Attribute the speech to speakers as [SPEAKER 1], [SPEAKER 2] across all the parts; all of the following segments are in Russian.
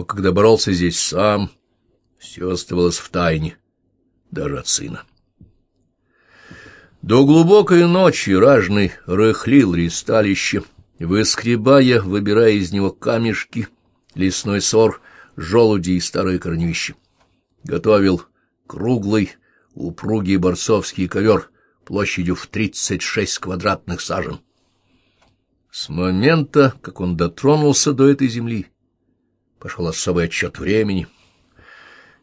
[SPEAKER 1] Но когда боролся здесь сам, все оставалось в тайне, даже от сына. До глубокой ночи ражный рыхлил ристалище, выскребая, выбирая из него камешки, лесной сор, желуди и старые корневища. Готовил круглый, упругий борцовский ковер площадью в тридцать шесть квадратных сажен. С момента, как он дотронулся до этой земли, пошел особый отчет времени.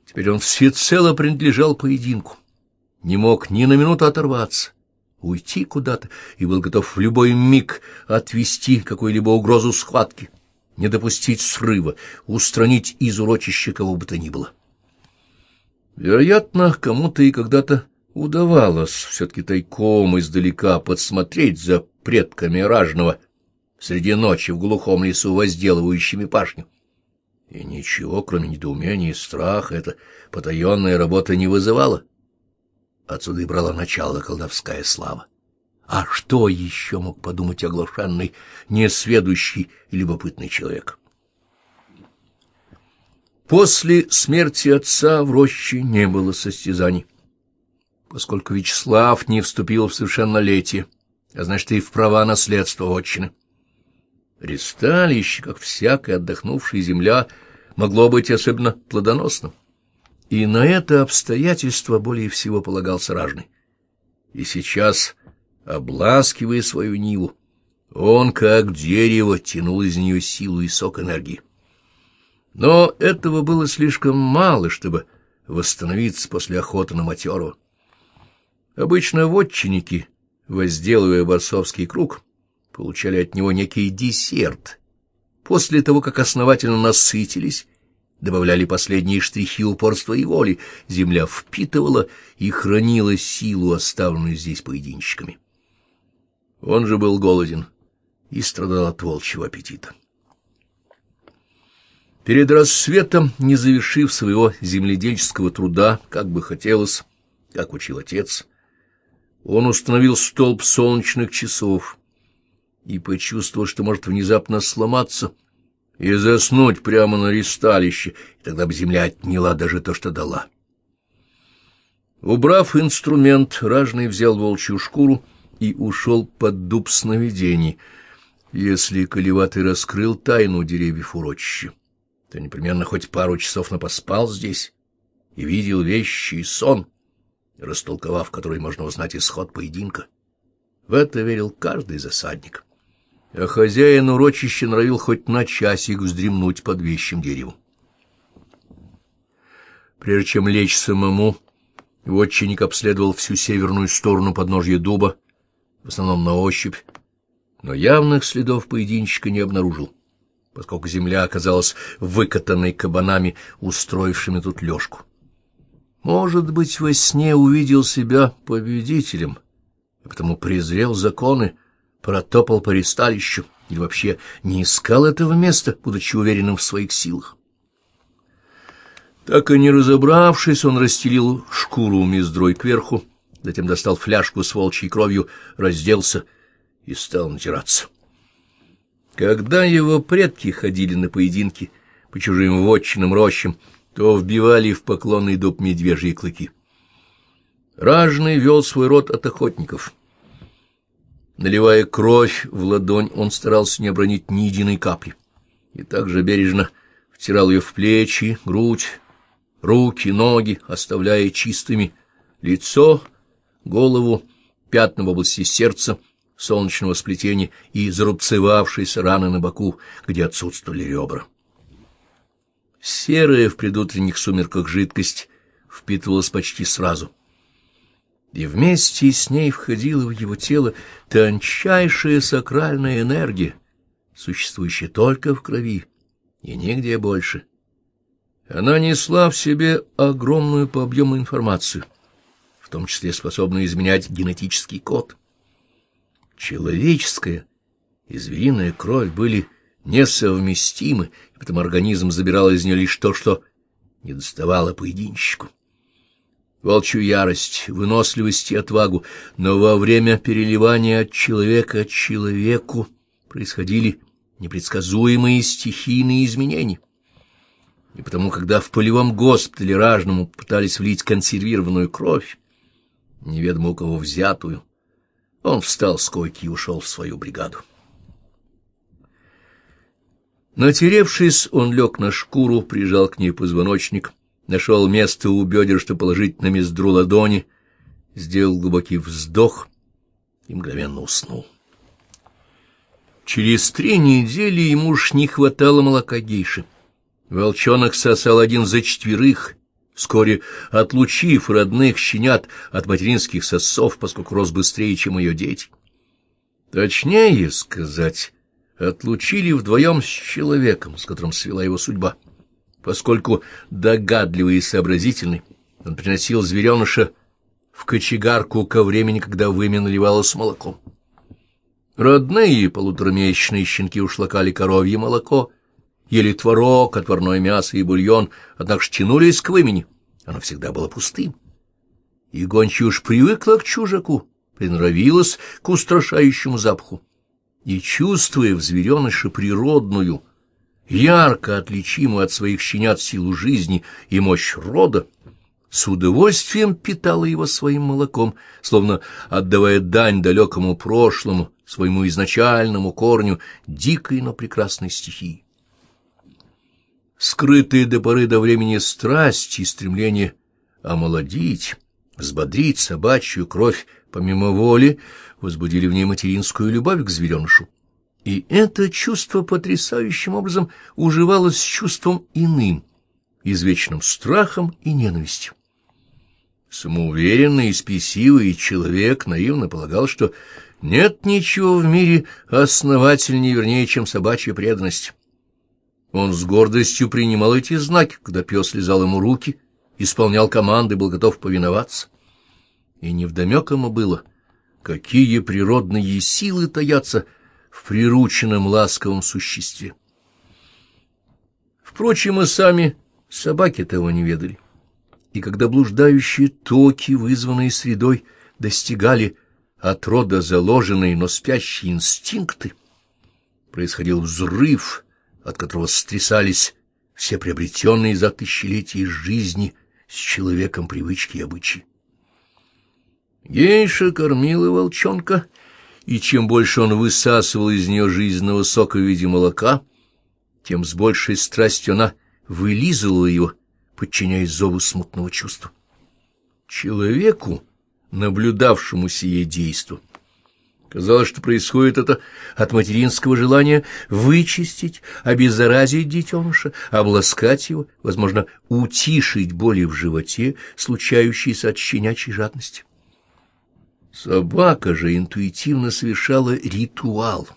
[SPEAKER 1] Теперь он всецело принадлежал поединку, не мог ни на минуту оторваться, уйти куда-то и был готов в любой миг отвести какую-либо угрозу схватки, не допустить срыва, устранить из урочища кого бы то ни было. Вероятно, кому-то и когда-то удавалось все-таки тайком издалека подсмотреть за предками ражного среди ночи в глухом лесу, возделывающими пашню. И ничего, кроме недоумения и страха, эта потаенная работа не вызывала. Отсюда и брала начало колдовская слава. А что еще мог подумать оглашенный, несведущий и любопытный человек? После смерти отца в роще не было состязаний, поскольку Вячеслав не вступил в совершеннолетие, а значит, и в права наследства отчины. Ристалище, как всякая отдохнувшая земля, могло быть особенно плодоносным. И на это обстоятельство более всего полагался ражный. И сейчас, обласкивая свою ниву, он, как дерево, тянул из нее силу и сок энергии. Но этого было слишком мало, чтобы восстановиться после охоты на матерого. Обычно вотчинники, возделывая борцовский круг, получали от него некий десерт. После того, как основательно насытились, добавляли последние штрихи упорства и воли, земля впитывала и хранила силу, оставленную здесь поединщиками. Он же был голоден и страдал от волчьего аппетита. Перед рассветом, не завершив своего земледельческого труда, как бы хотелось, как учил отец, он установил столб солнечных часов и почувствовал, что может внезапно сломаться и заснуть прямо на ристалище, и тогда бы земля отняла даже то, что дала. Убрав инструмент, ражный взял волчью шкуру и ушел под дуб сновидений, если Колеватый раскрыл тайну деревьев урочища то непременно хоть пару часов напоспал здесь и видел вещи и сон, растолковав который можно узнать исход поединка. В это верил каждый засадник. А хозяин урочища норовил хоть на часик вздремнуть под вещим деревом. Прежде чем лечь самому, вотчинник обследовал всю северную сторону подножья дуба, в основном на ощупь, но явных следов поединчика не обнаружил поскольку земля оказалась выкатанной кабанами, устроившими тут лёжку. Может быть, во сне увидел себя победителем, и потому презрел законы, протопал по ресталищу или вообще не искал этого места, будучи уверенным в своих силах. Так и не разобравшись, он расстелил шкуру мездрой кверху, затем достал фляжку с волчьей кровью, разделся и стал натираться. Когда его предки ходили на поединки по чужим вотчинам рощам, то вбивали в поклонный дуб медвежьи клыки. Ражный вел свой род от охотников. Наливая кровь в ладонь, он старался не обронить ни единой капли, и также бережно втирал ее в плечи, грудь, руки, ноги, оставляя чистыми лицо, голову, пятна в области сердца — солнечного сплетения и зарубцевавшейся раны на боку, где отсутствовали ребра. Серая в предутренних сумерках жидкость впитывалась почти сразу, и вместе с ней входила в его тело тончайшая сакральная энергия, существующая только в крови и нигде больше. Она несла в себе огромную по объему информацию, в том числе способную изменять генетический код. Человеческая и звериная кровь были несовместимы, и потому организм забирал из нее лишь то, что не доставало поединщику. Волчью ярость, выносливость и отвагу, но во время переливания от человека к человеку происходили непредсказуемые стихийные изменения. И потому, когда в полевом госпитале ражному пытались влить консервированную кровь, неведомо у кого взятую, он встал с койки и ушел в свою бригаду. Натеревшись, он лег на шкуру, прижал к ней позвоночник, нашел место у бедер, чтобы положить на мездру ладони, сделал глубокий вздох и мгновенно уснул. Через три недели ему уж не хватало молока гейши. Волчонок сосал один за четверых, вскоре отлучив родных щенят от материнских сосов, поскольку рос быстрее, чем ее дети. Точнее сказать, отлучили вдвоем с человеком, с которым свела его судьба, поскольку догадливый и сообразительный он приносил звереныша в кочегарку ко времени, когда вымя наливалось молоком. Родные полуторамесячные щенки ушлакали коровье молоко, ели творог, отварное мясо и бульон, однако ж тянулись к вымени, оно всегда было пустым. И гончая уж привыкла к чужаку, приноровилась к устрашающему запаху и, чувствуя в звереныше природную, ярко отличимую от своих щенят силу жизни и мощь рода, с удовольствием питала его своим молоком, словно отдавая дань далекому прошлому, своему изначальному корню дикой, но прекрасной стихии. Скрытые до поры до времени страсти и стремление омолодить, взбодрить собачью кровь помимо воли, возбудили в ней материнскую любовь к зверенышу. И это чувство потрясающим образом уживалось с чувством иным, извечным страхом и ненавистью. Самоуверенный и спесивый человек наивно полагал, что нет ничего в мире основательнее, вернее, чем собачья преданность. Он с гордостью принимал эти знаки, когда пес лизал ему руки, исполнял команды, был готов повиноваться. И невдомек ему было — Какие природные силы таятся в прирученном ласковом существе! Впрочем, и сами собаки того не ведали. И когда блуждающие токи, вызванные средой, достигали от рода заложенные, но спящие инстинкты, происходил взрыв, от которого стрясались все приобретенные за тысячелетия жизни с человеком привычки и обычаи. Гейша кормила волчонка, и чем больше он высасывал из нее жизненного сока в виде молока, тем с большей страстью она вылизывала его, подчиняясь зову смутного чувства. Человеку, наблюдавшему сие действо, казалось, что происходит это от материнского желания вычистить, обеззаразить детеныша, обласкать его, возможно, утишить боли в животе, случающиеся от щенячьей жадности. Собака же интуитивно совершала ритуал.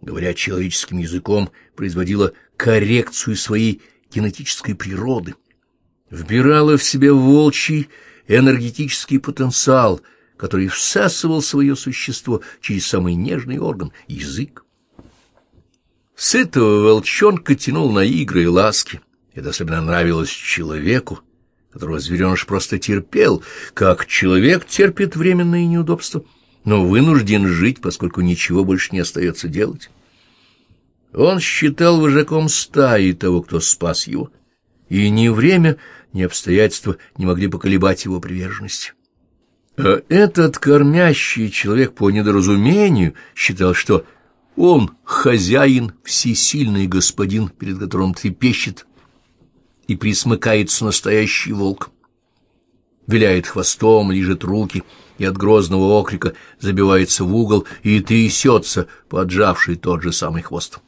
[SPEAKER 1] Говоря человеческим языком, производила коррекцию своей генетической природы, вбирала в себя волчий энергетический потенциал, который всасывал свое существо через самый нежный орган — язык. Сытого волчонка тянул на игры и ласки. Это особенно нравилось человеку, которого звереныш просто терпел, как человек терпит временные неудобства, но вынужден жить, поскольку ничего больше не остается делать. Он считал вожаком стаи того, кто спас его, и ни время, ни обстоятельства не могли поколебать его приверженность. А этот кормящий человек по недоразумению считал, что он хозяин, всесильный господин, перед которым трепещет и присмыкается настоящий волк. Виляет хвостом, лижет руки и от грозного окрика забивается в угол и трясется, поджавший тот же самый хвост.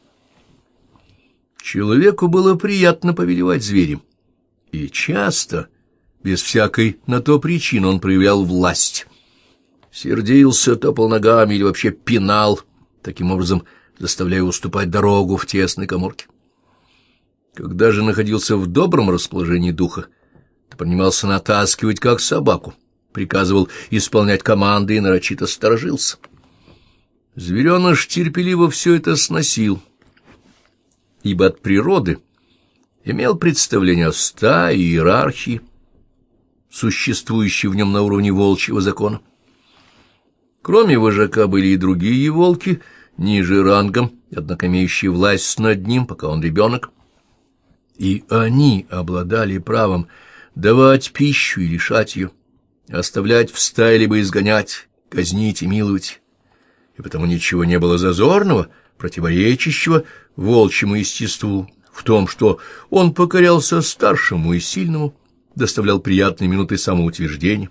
[SPEAKER 1] Человеку было приятно повелевать зверем, и часто, без всякой на то причины, он проявлял власть. Сердился, топал ногами или вообще пинал, таким образом заставляя уступать дорогу в тесной коморке. Когда же находился в добром расположении духа, то принимался натаскивать, как собаку, приказывал исполнять команды и нарочито сторожился. Звереныш терпеливо все это сносил, ибо от природы имел представление о стае и иерархии, существующей в нем на уровне волчьего закона. Кроме вожака были и другие волки, ниже рангом, однако имеющие власть над ним, пока он ребенок, и они обладали правом давать пищу и лишать ее, оставлять в стае либо изгонять, казнить и миловать. И потому ничего не было зазорного, противоречащего волчьему естеству в том, что он покорялся старшему и сильному, доставлял приятные минуты самоутверждения,